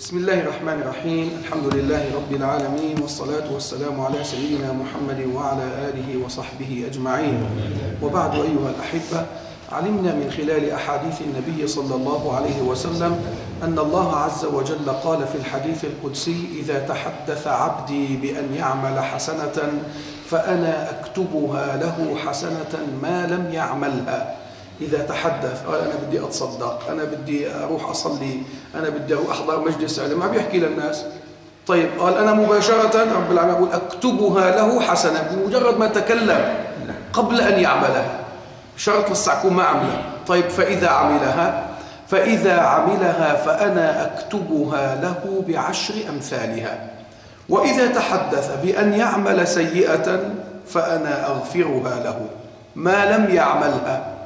بسم الله الرحمن الرحيم. الحمد لله رب العالمين والصلاة والسلام على سيدنا محمد وعلى آله وصحبه أجمعين. وبعد أيها الأحبة علمنا من خلال أحاديث النبي صلى الله عليه وسلم أن الله عز وجل قال في الحديث القدسي إذا تحدث عبدي بأن يعمل حسنة فأنا أكتبها له حسنة ما لم يعملها. إذا تحدث قال أنا بدي أتصدق أنا بدي أروح أصلي أنا بدي أروح أحضر مجلس علم ما بيحكي للناس. طيب قال أنا مباشرة رب العالمين يقول أكتبها له حسنة بمجرد ما تكلم قبل أن يعملها. شرط لسه ما عملها. طيب فإذا عملها فإذا عملها فأنا أكتبها له بعشر أمثالها. وإذا تحدث بأن يعمل سيئة فأنا أغفرها له. ما لم يعملها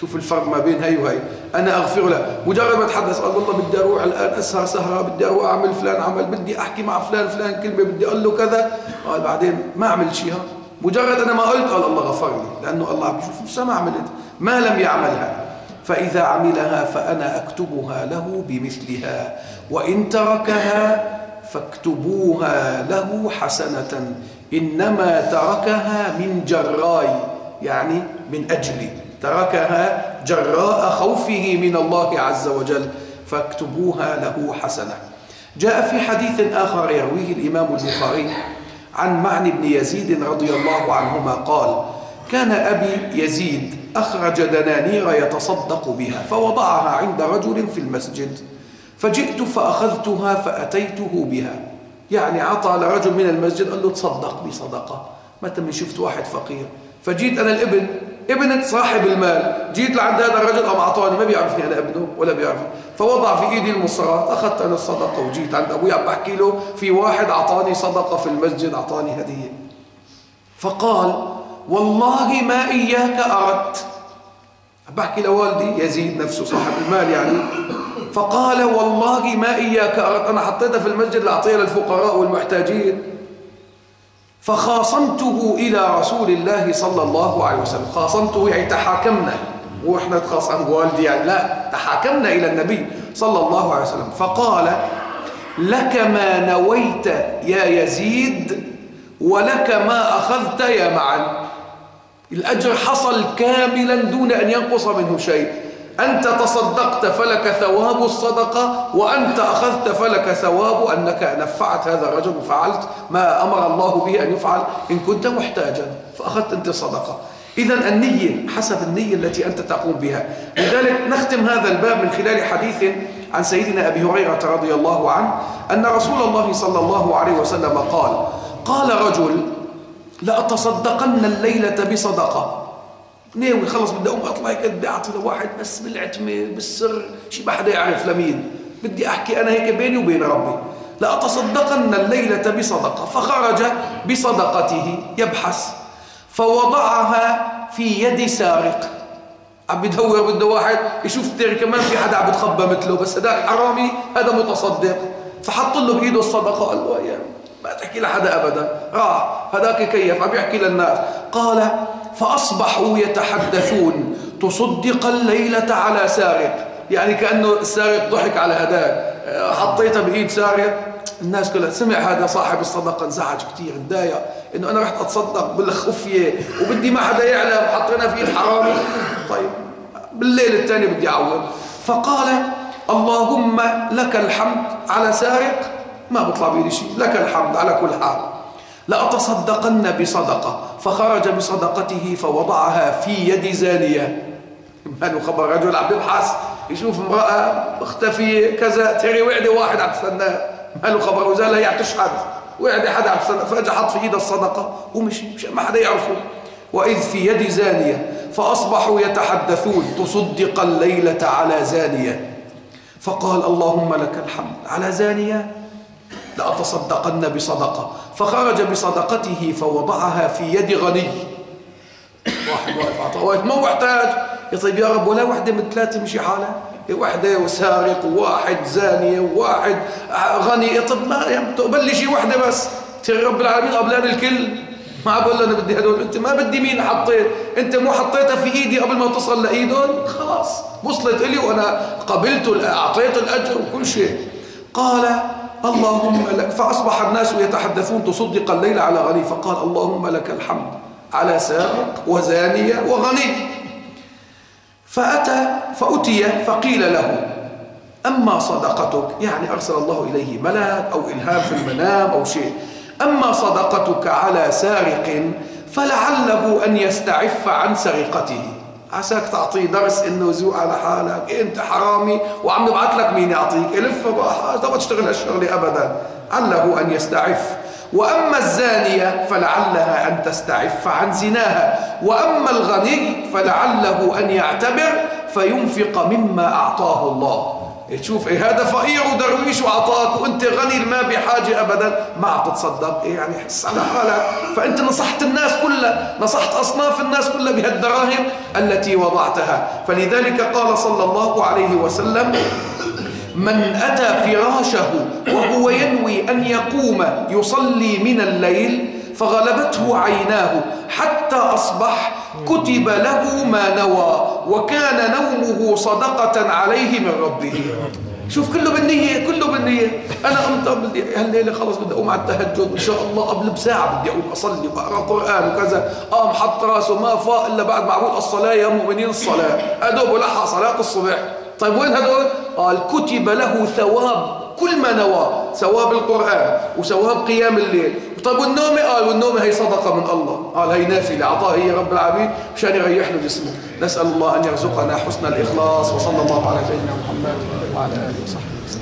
شوف الفرق ما بين هي وهي أنا أغفر له. مجرد ما تحدث قال والله بدي أروح الآن أسهر سهرة بدي أروح أعمل فلان عمل بدي أحكي مع فلان فلان كلمة بدي أقول له كذا. قال بعدين ما عمل شيء مجرد أنا ما قلت قال الله غفر لي لأنه الله بيشوف لسه ما عملت. ما لم يعملها فإذا عملها فأنا أكتبها له بمثلها. وإن تركها فاكتبوها له حسنة. إنما تركها من جراي يعني من أجلي. تركها جراء خوفه من الله عز وجل فاكتبوها له حسنة. جاء في حديث آخر يرويه الإمام البخاري عن معن بن يزيد رضي الله عنهما قال كان أبي يزيد أخرج دنانير يتصدق بها فوضعها عند رجل في المسجد فجئت فأخذتها فأتيته بها. يعني عطى لرجل من المسجد قال له تصدق بصدقة. متى من شفت واحد فقير؟ فجيت أنا الابن ابنة صاحب المال. جيت لعند هذا الرجل قام أعطاني ما بيعرفني أنا ابنه ولا بيعرف فوضع في إيدي المصرات أخذت أنا الصدقة وجيت عند أبوي عم بحكي له في واحد أعطاني صدقة في المسجد أعطاني هدية. فقال والله ما إياك أردت. بحكي لوالدي يزيد نفسه صاحب المال يعني. فقال والله ما إياك أردت. أنا حطيتها في المسجد لأعطيها للفقراء والمحتاجين. فخاصمته إلى رسول الله صلى الله عليه وسلم. خاصمته يعني تحاكمنا. وإحنا تخاصم والدي يعني لا تحاكمنا إلى النبي صلى الله عليه وسلم. فقال لك ما نويت يا يزيد ولك ما أخذت يا معن. الأجر حصل كاملا دون أن ينقص منه شيء. أنت تصدقت فلك ثواب الصدقة وأنت أخذت فلك ثواب أنك نفعت هذا الرجل وفعلت ما أمر الله به أن يفعل إن كنت محتاجا فأخذت أنت الصدقة. إذا النية حسب النية التي أنت تقوم بها. لذلك نختم هذا الباب من خلال حديث عن سيدنا أبي هريرة رضي الله عنه أن رسول الله صلى الله عليه وسلم قال قال رجل لأتصدقن الليلة بصدقة. ناوي بدي أقوم أطلع هيك بدي أعطي لواحد بس بالعتمة بالسر شيء ما حدا يعرف لمين. بدي أحكي أنا هيك بيني وبين ربي. لاتصدقن الليلة بصدقة فخرج بصدقته يبحث فوضعها في يد سارق. عم بدور بده واحد يشوف تاني كمان في حدا عم بتخبى مثله بس هذاك حرامي هذا متصدق. فحط له بإيده الصدقة قال له ما تحكي لحدا ابدا. راح هذاك كيف؟ عم يحكي للناس. قال فأصبحوا يتحدثون تصدق الليلة على سارق يعني كأنه السارق ضحك على هداك حطيتها بإيد سارق الناس كلها سمع هذا صاحب الصدقة انزعج كثير تضايق إنه أنا رحت أتصدق بالخفية وبدي ما حدا يعلم حطينا فيه الحرامي طيب بالليل الثاني بدي أعوض. فقال اللهم لك الحمد على سارق ما بطلع بيدي شيء لك الحمد على كل حال. لأتصدقن بصدقة. فخرج بصدقته فوضعها في يد زانية. ما خبر رجل عم يبحث يشوف امرأة اختفي كذا تري وعدة واحد عم تستناه. ما له خبر وزالة هي عم تشحد وعدة حدا عم تستناه. فاجى حط في إيده الصدقة. ومشي مش ما حدا يعرفه. وإذ في يد زانية فأصبحوا يتحدثون. تصدق الليلة على زانية. فقال اللهم لك الحمد. على زانية؟ لأتصدقن بصدقة. فخرج بصدقته فوضعها في يد غني. واحد واقف عطاء ما هو احتاج يا طيب يا رب ولا وحدة من ثلاثة مشي حالها وحدة وسارق وواحد زانيه وواحد غني. طب ما تقبل لي شيء وحدة بس. رب العالمين قبلان الكل. ما بقول أنا بدي هدول. أنت ما بدي مين حطيت؟ أنت مو حطيتها في إيدي قبل ما تصل لإيدهم؟ خلاص وصلت إلي وأنا قبلت أعطيت الأجر وكل شيء. قال اللهم لك فأصبح الناس يتحدثون تصدق الليل على غني فقال اللهم لك الحمد على سابق وزانية وغني. فأتى فأتي فقيل له أما صدقتك؟ يعني أرسل الله إليه ملاك أو إلهام في المنام أو شيء. أما صدقتك على سارق فلعله أن يستعف عن سرقته. عساك تعطيه درس إنه زوق على حالك. أنت حرامي؟ وعم نبعث لك مين يعطيك؟ إلف بقى ما تشتغل هالشغلة ابدا. عله أن يستعف. وأما الزانية فلعلها أن تستعف عن زناها. وأما الغني فلعله أن يعتبر فينفق مما أعطاه الله. تشوف إيه هذا فقير ودرويش وعطاك وأنت غني ما بحاجة ابدا. ما عم تتصدق. إيه يعني حس على حالك. فأنت نصحت الناس كلها نصحت أصناف الناس كلها بهالدراهم التي وضعتها. فلذلك قال صلى الله عليه وسلم من أتى فراشه وهو ينوي أن يقوم يصلي من الليل فغلبته عيناه حتى أصبح كتب له ما نوى وكان نومه صدقة عليه من ربه. شوف كله بالنية كله بالنية. أنا قمت هالليلة خلص بدي أقوم على التهجد. إن شاء الله قبل بساعة بدي أقوم أصلي وأقرأ قرآن وكذا. قام حط راسه ما فاق إلا بعد معبود الصلاة يا مؤمنين الصلاة. أدوب ولحق صلاة الصبح. طيب وين هدول؟ قال كتب له ثواب. كل ما نوى. ثواب القرآن وثواب قيام الليل. طيب والنوم قال والنوم هي صدقة من الله. قال هي نافلة. أعطاها هي رب العالمين مشان يريح له جسمه. نسأل الله أن يرزقنا حسن الإخلاص وصلى الله على سيدنا محمد وعلى آله وصحبه.